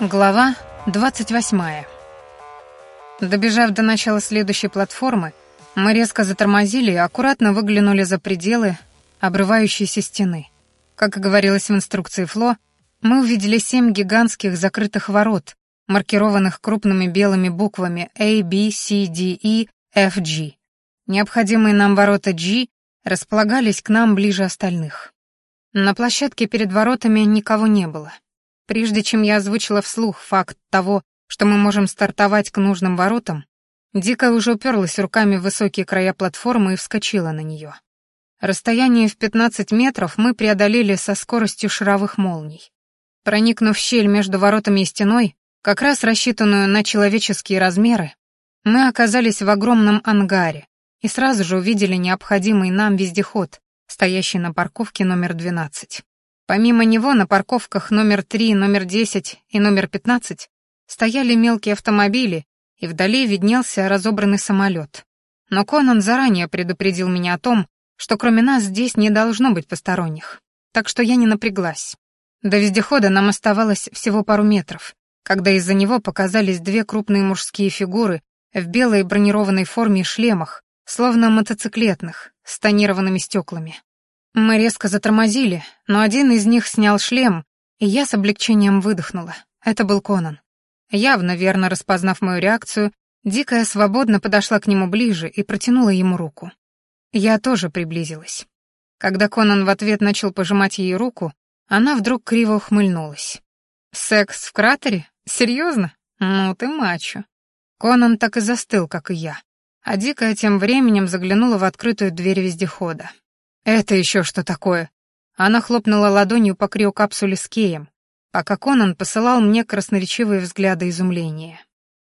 Глава 28. Добежав до начала следующей платформы, мы резко затормозили и аккуратно выглянули за пределы обрывающейся стены. Как и говорилось в инструкции Фло, мы увидели семь гигантских закрытых ворот, маркированных крупными белыми буквами A, B, C, D, E, F, G. Необходимые нам ворота G располагались к нам ближе остальных. На площадке перед воротами никого не было — Прежде чем я озвучила вслух факт того, что мы можем стартовать к нужным воротам, Дика уже уперлась руками в высокие края платформы и вскочила на нее. Расстояние в 15 метров мы преодолели со скоростью шаровых молний. Проникнув в щель между воротами и стеной, как раз рассчитанную на человеческие размеры, мы оказались в огромном ангаре и сразу же увидели необходимый нам вездеход, стоящий на парковке номер 12. Помимо него на парковках номер 3, номер 10 и номер 15 стояли мелкие автомобили, и вдали виднелся разобранный самолет. Но Конан заранее предупредил меня о том, что кроме нас здесь не должно быть посторонних. Так что я не напряглась. До вездехода нам оставалось всего пару метров, когда из-за него показались две крупные мужские фигуры в белой бронированной форме и шлемах, словно мотоциклетных, с тонированными стеклами. Мы резко затормозили, но один из них снял шлем, и я с облегчением выдохнула. Это был Конан. Явно верно распознав мою реакцию, Дикая свободно подошла к нему ближе и протянула ему руку. Я тоже приблизилась. Когда Конан в ответ начал пожимать ей руку, она вдруг криво ухмыльнулась. «Секс в кратере? Серьезно? Ну ты мачо». Конан так и застыл, как и я. А Дикая тем временем заглянула в открытую дверь вездехода. «Это еще что такое?» Она хлопнула ладонью по криокапсуле с Кеем, пока Конан посылал мне красноречивые взгляды изумления.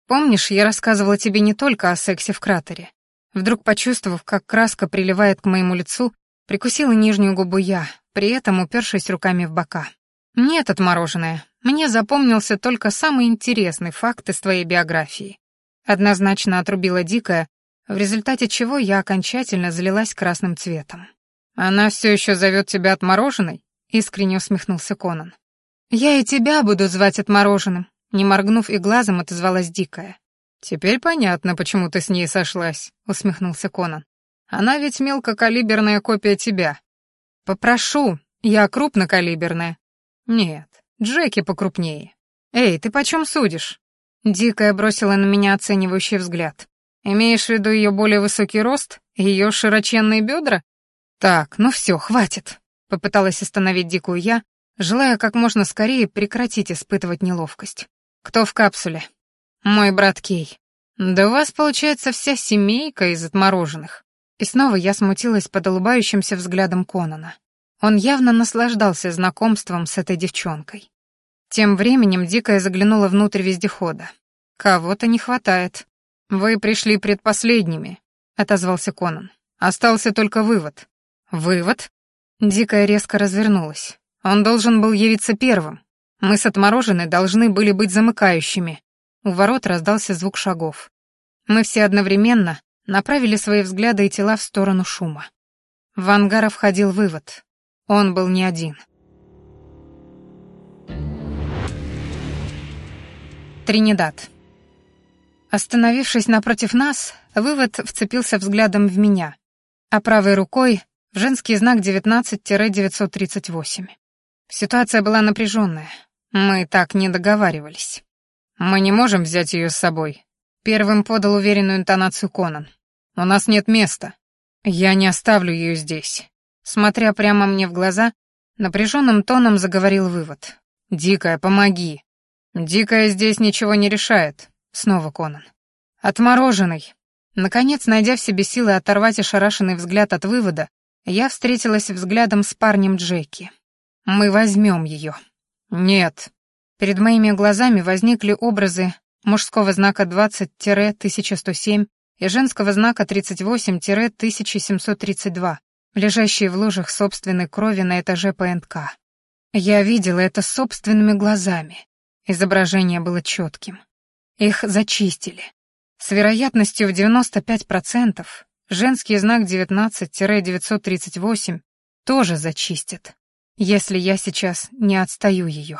«Помнишь, я рассказывала тебе не только о сексе в кратере?» Вдруг почувствовав, как краска приливает к моему лицу, прикусила нижнюю губу я, при этом упершись руками в бока. «Нет, отмороженное, мне запомнился только самый интересный факт из твоей биографии». Однозначно отрубила дикая, в результате чего я окончательно залилась красным цветом. «Она все еще зовет тебя отмороженной?» — искренне усмехнулся Конан. «Я и тебя буду звать отмороженным», — не моргнув и глазом отозвалась Дикая. «Теперь понятно, почему ты с ней сошлась», — усмехнулся Конан. «Она ведь мелкокалиберная копия тебя». «Попрошу, я крупнокалиберная». «Нет, Джеки покрупнее». «Эй, ты почем судишь?» Дикая бросила на меня оценивающий взгляд. «Имеешь в виду ее более высокий рост, ее широченные бедра «Так, ну все, хватит», — попыталась остановить дикую я, желая как можно скорее прекратить испытывать неловкость. «Кто в капсуле?» «Мой брат Кей». «Да у вас, получается, вся семейка из отмороженных». И снова я смутилась под улыбающимся взглядом Конана. Он явно наслаждался знакомством с этой девчонкой. Тем временем Дикая заглянула внутрь вездехода. «Кого-то не хватает». «Вы пришли предпоследними», — отозвался Конан. «Остался только вывод. Вывод? Дикая резко развернулась. Он должен был явиться первым. Мы с отмороженной должны были быть замыкающими. У ворот раздался звук шагов. Мы все одновременно направили свои взгляды и тела в сторону шума. В ангар входил вывод. Он был не один. Тринидад. Остановившись напротив нас, вывод вцепился взглядом в меня, а правой рукой Женский знак 19-938. Ситуация была напряженная. Мы так не договаривались. Мы не можем взять ее с собой. Первым подал уверенную интонацию Конан. У нас нет места. Я не оставлю ее здесь. Смотря прямо мне в глаза, напряженным тоном заговорил вывод. «Дикая, помоги!» «Дикая здесь ничего не решает», — снова Конан. «Отмороженный». Наконец, найдя в себе силы оторвать ошарашенный взгляд от вывода, я встретилась взглядом с парнем Джеки. «Мы возьмем ее». «Нет». Перед моими глазами возникли образы мужского знака 20-1107 и женского знака 38-1732, лежащие в лужах собственной крови на этаже ПНК. Я видела это собственными глазами. Изображение было четким. Их зачистили. С вероятностью в 95% Женский знак 19-938 тоже зачистят, если я сейчас не отстаю ее.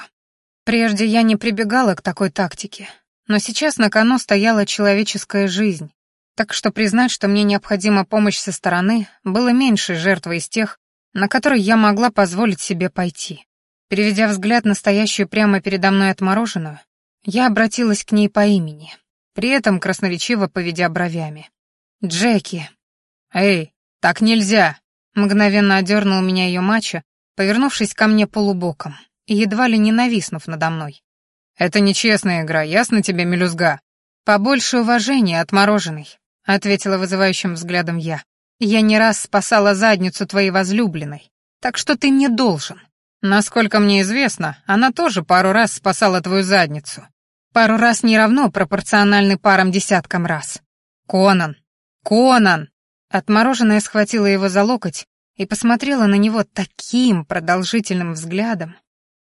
Прежде я не прибегала к такой тактике, но сейчас на кону стояла человеческая жизнь, так что признать, что мне необходима помощь со стороны, было меньшей жертвой из тех, на которые я могла позволить себе пойти. Переведя взгляд на стоящую прямо передо мной отмороженную, я обратилась к ней по имени, при этом красноречиво поведя бровями. «Джеки!» «Эй, так нельзя!» Мгновенно одернул меня ее мачо, повернувшись ко мне полубоком и едва ли не нависнув надо мной. «Это нечестная игра, ясно тебе, мелюзга?» «Побольше уважения, отмороженный», — ответила вызывающим взглядом я. «Я не раз спасала задницу твоей возлюбленной, так что ты мне должен». «Насколько мне известно, она тоже пару раз спасала твою задницу. Пару раз не равно пропорциональны парам десяткам раз. Конан! Конан!» Отмороженная схватила его за локоть и посмотрела на него таким продолжительным взглядом.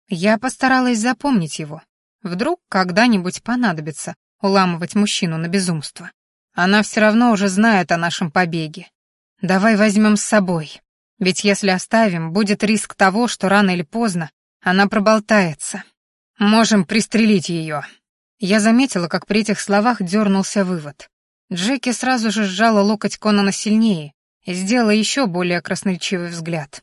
Я постаралась запомнить его. Вдруг когда-нибудь понадобится уламывать мужчину на безумство. Она все равно уже знает о нашем побеге. Давай возьмем с собой. Ведь если оставим, будет риск того, что рано или поздно она проболтается. Можем пристрелить ее. Я заметила, как при этих словах дернулся вывод. Джеки сразу же сжала локоть Конана сильнее и сделала еще более красноречивый взгляд,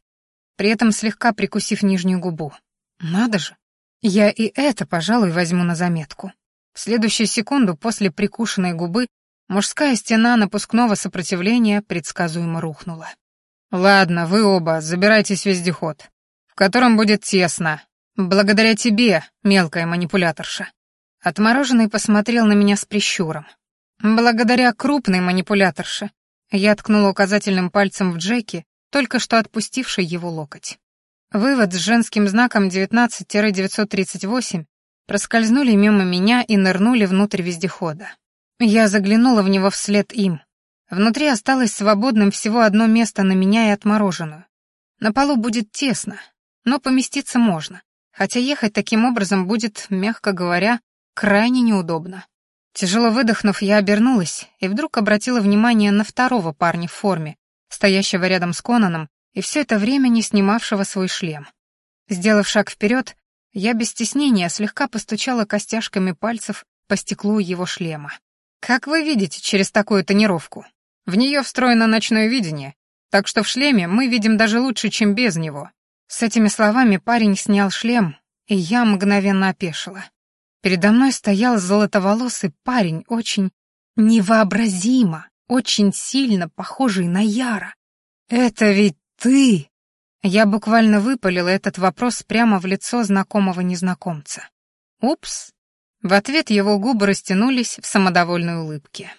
при этом слегка прикусив нижнюю губу. Надо же, я и это, пожалуй, возьму на заметку. В следующую секунду после прикушенной губы мужская стена напускного сопротивления предсказуемо рухнула. «Ладно, вы оба, забирайтесь в вездеход, в котором будет тесно. Благодаря тебе, мелкая манипуляторша». Отмороженный посмотрел на меня с прищуром. Благодаря крупной манипуляторше я ткнула указательным пальцем в Джеки, только что отпустивший его локоть. Вывод с женским знаком 19-938 проскользнули мимо меня и нырнули внутрь вездехода. Я заглянула в него вслед им. Внутри осталось свободным всего одно место на меня и отмороженную. На полу будет тесно, но поместиться можно, хотя ехать таким образом будет, мягко говоря, крайне неудобно. Тяжело выдохнув, я обернулась и вдруг обратила внимание на второго парня в форме, стоящего рядом с Конаном и все это время не снимавшего свой шлем. Сделав шаг вперед, я без стеснения слегка постучала костяшками пальцев по стеклу его шлема. «Как вы видите через такую тонировку? В нее встроено ночное видение, так что в шлеме мы видим даже лучше, чем без него». С этими словами парень снял шлем, и я мгновенно опешила. Передо мной стоял золотоволосый парень, очень невообразимо, очень сильно похожий на Яра. «Это ведь ты!» Я буквально выпалила этот вопрос прямо в лицо знакомого незнакомца. «Упс!» В ответ его губы растянулись в самодовольной улыбке.